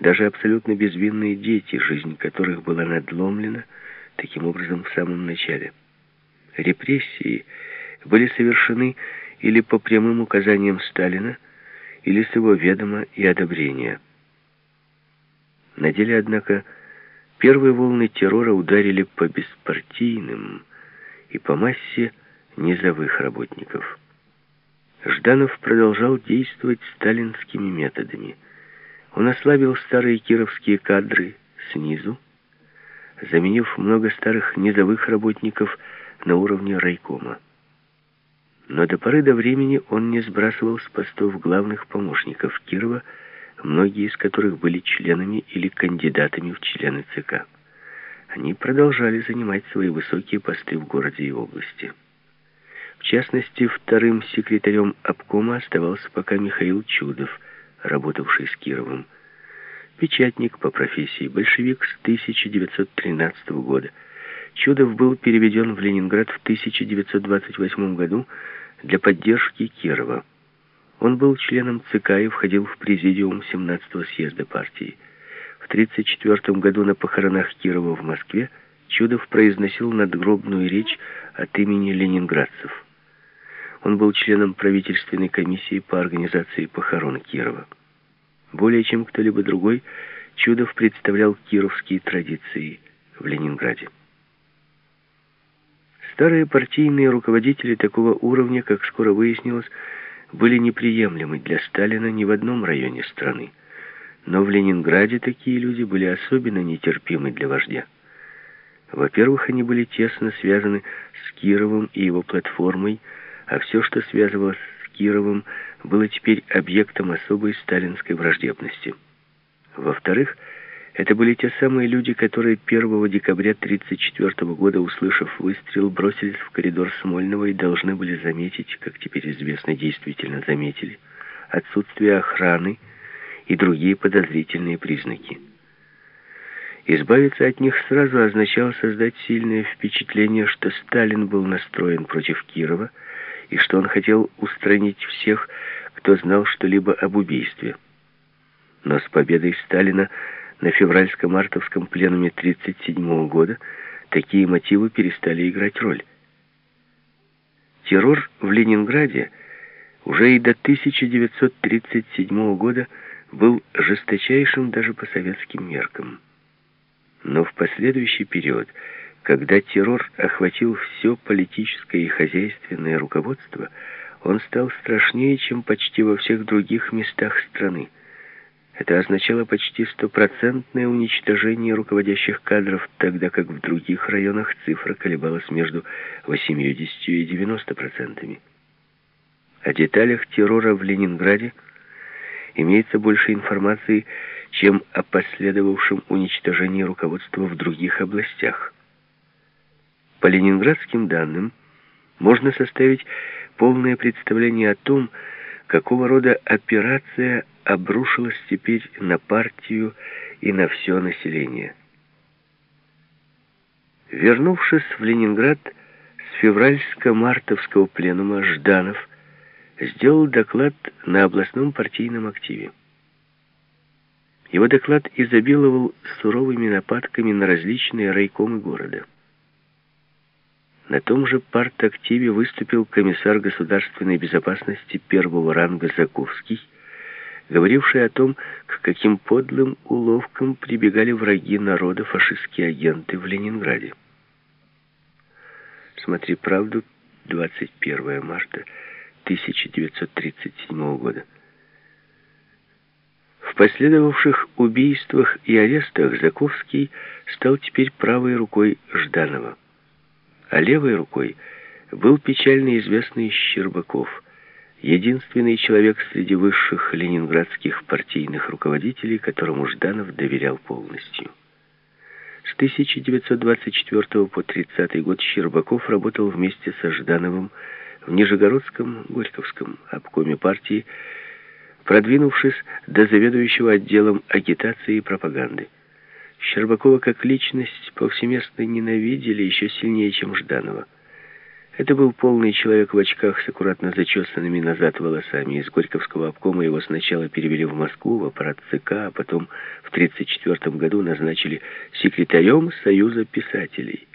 Даже абсолютно безвинные дети, жизнь которых была надломлена таким образом в самом начале. Репрессии были совершены или по прямым указаниям Сталина, или с его ведома и одобрения. На деле, однако, первые волны террора ударили по беспартийным и по массе низовых работников. Жданов продолжал действовать сталинскими методами. Он ослабил старые кировские кадры снизу, заменив много старых низовых работников на уровне райкома. Но до поры до времени он не сбрасывал с постов главных помощников Кирова, многие из которых были членами или кандидатами в члены ЦК. Они продолжали занимать свои высокие посты в городе и области. В частности, вторым секретарем обкома оставался пока Михаил Чудов, работавший с Кировым. Печатник по профессии, большевик с 1913 года. Чудов был переведен в Ленинград в 1928 году для поддержки Кирова. Он был членом ЦК и входил в президиум 17-го съезда партии. В 1934 году на похоронах Кирова в Москве Чудов произносил надгробную речь от имени ленинградцев. Он был членом правительственной комиссии по организации похорон Кирова. Более чем кто-либо другой, Чудов представлял кировские традиции в Ленинграде. Старые партийные руководители такого уровня, как скоро выяснилось, были неприемлемы для Сталина ни в одном районе страны. Но в Ленинграде такие люди были особенно нетерпимы для вождя. Во-первых, они были тесно связаны с Кировым и его платформой, а все, что связывалось с Кировым, было теперь объектом особой сталинской враждебности. Во-вторых, это были те самые люди, которые 1 декабря 1934 года, услышав выстрел, бросились в коридор Смольного и должны были заметить, как теперь известно, действительно заметили, отсутствие охраны и другие подозрительные признаки. Избавиться от них сразу означало создать сильное впечатление, что Сталин был настроен против Кирова и что он хотел устранить всех, кто знал что-либо об убийстве. Но с победой Сталина на февральско-мартовском пленуме 1937 года такие мотивы перестали играть роль. Террор в Ленинграде уже и до 1937 года был жесточайшим даже по советским меркам. Но в последующий период, когда террор охватил все политическое и хозяйственное руководство, он стал страшнее, чем почти во всех других местах страны. Это означало почти стопроцентное уничтожение руководящих кадров, тогда как в других районах цифра колебалась между 80 и 90 процентами. О деталях террора в Ленинграде имеется больше информации, чем о последовавшем уничтожении руководства в других областях. По ленинградским данным можно составить полное представление о том, какого рода операция обрушилась теперь на партию и на все население. Вернувшись в Ленинград с февральско-мартовского пленума, Жданов сделал доклад на областном партийном активе. Его доклад изобиловал суровыми нападками на различные райкомы города. На том же партактиве выступил комиссар государственной безопасности первого ранга Заковский, говоривший о том, к каким подлым уловкам прибегали враги народа фашистские агенты в Ленинграде. Смотри «Правду», 21 марта 1937 года. В последовавших убийствах и арестах Заковский стал теперь правой рукой Жданова, а левой рукой был печально известный Щербаков – единственный человек среди высших ленинградских партийных руководителей, которому Жданов доверял полностью. С 1924 по 30 год Щербаков работал вместе со Ждановым в Нижегородском Горьковском обкоме партии, продвинувшись до заведующего отделом агитации и пропаганды. Щербакова как личность повсеместно ненавидели еще сильнее, чем Жданова. Это был полный человек в очках с аккуратно зачесанными назад волосами. Из Горьковского обкома его сначала перевели в Москву, в аппарат ЦК, а потом в 1934 году назначили секретарем Союза писателей.